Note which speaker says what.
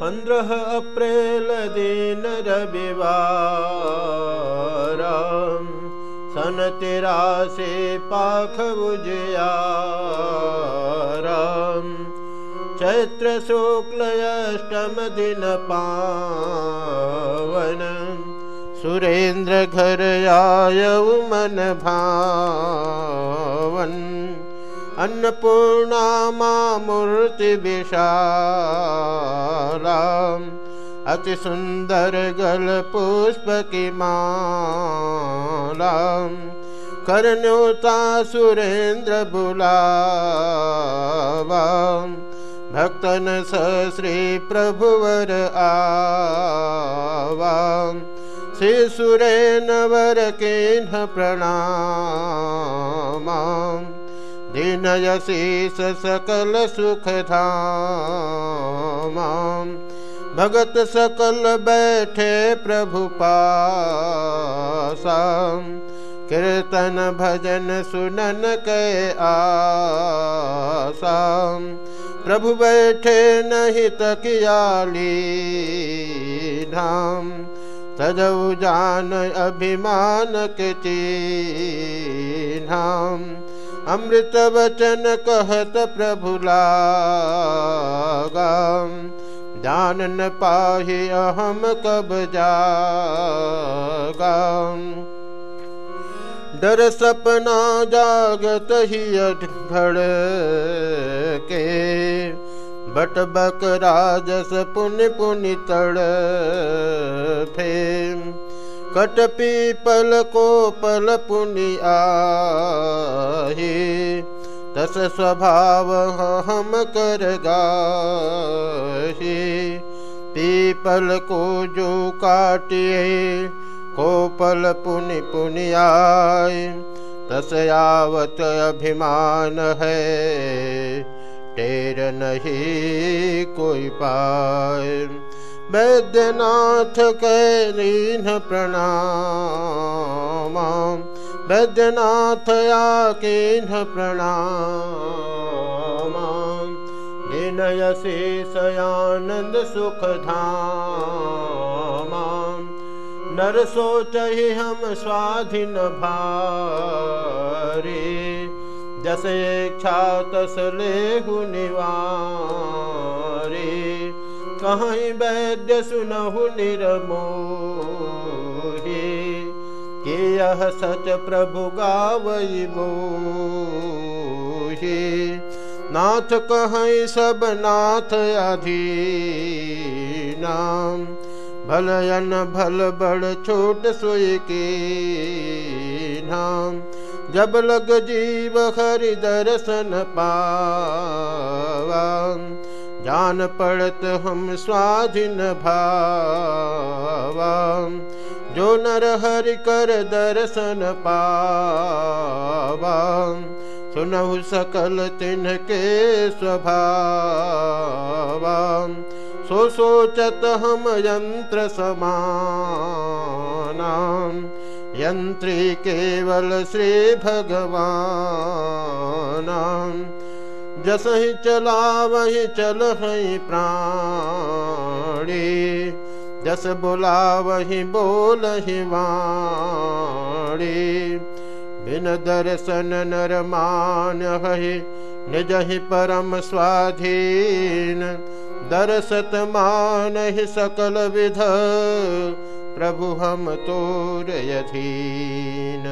Speaker 1: पंद्रह अप्रैल दिन रविवार सन तेरा से पाख उजयाराम चैत्र शुक्ल अष्टम दिन पावन। सुरेंद्र घर आय मन भावन। अन्नपूर्णा मूर्ति विशालाम अति सुंदर गल पुष्प की मालाम। करन्योता सुरेंद्र बुलावाम। भक्तन स श्री प्रभुवर आवाम। श्री सुरेनवर के प्रणाम दिनयशीष सकल सुख धाम भगत सकल बैठे प्रभु पासाम कीर्तन भजन सुनन के आसाम प्रभु बैठे नहीं तकियाली धाम सजऊ जान अभिमान के चीनाम अमृत वचन कहत प्रभु लागाम। जान न पाहि अहम कब जागाम। डर सपना जागत ही घड़ के। बट बक राजस पुण्य पुण्य तड़ फेम कट पीपल को पल पुनि आही। तस स्वभाव हम कर गाही। पीपल को जो काटिए, को पल पुनि पुनि आए। तस यावत अभिमान है, टेर नहीं कोई पाए। वैद्यनाथ कैलीन प्रणाम वैद्यनाथ याकीन प्रणाम निनयशेषयानन्द सुखधाम नर सोचहि हम स्वाधीन भारे। जसेच्छा तस लेहु निवा कहीं वैद्य सुनहु निरमोही कि यह सच प्रभु गावई मोही नाथ कहीं सब नाथ भलयन भल बड़ छोट सोई के नाम। जब लग जीव हरि दर्शन पावा जान पड़त हम स्वाधीन भावा। जो नर हरि कर दर्शन पावा। सुनहु सकल तिनके स्वभावा। सो सोचत हम यंत्र समान। यंत्री केवल श्री भगवान। जस ही चला वही चल ही प्राणी, जस बोला वही बोल ही वाणी। बिन दर्शन नर मान है निज ही परम स्वाधीन। दर्शत मान ही सकल विध, प्रभु हम तोर यधीन।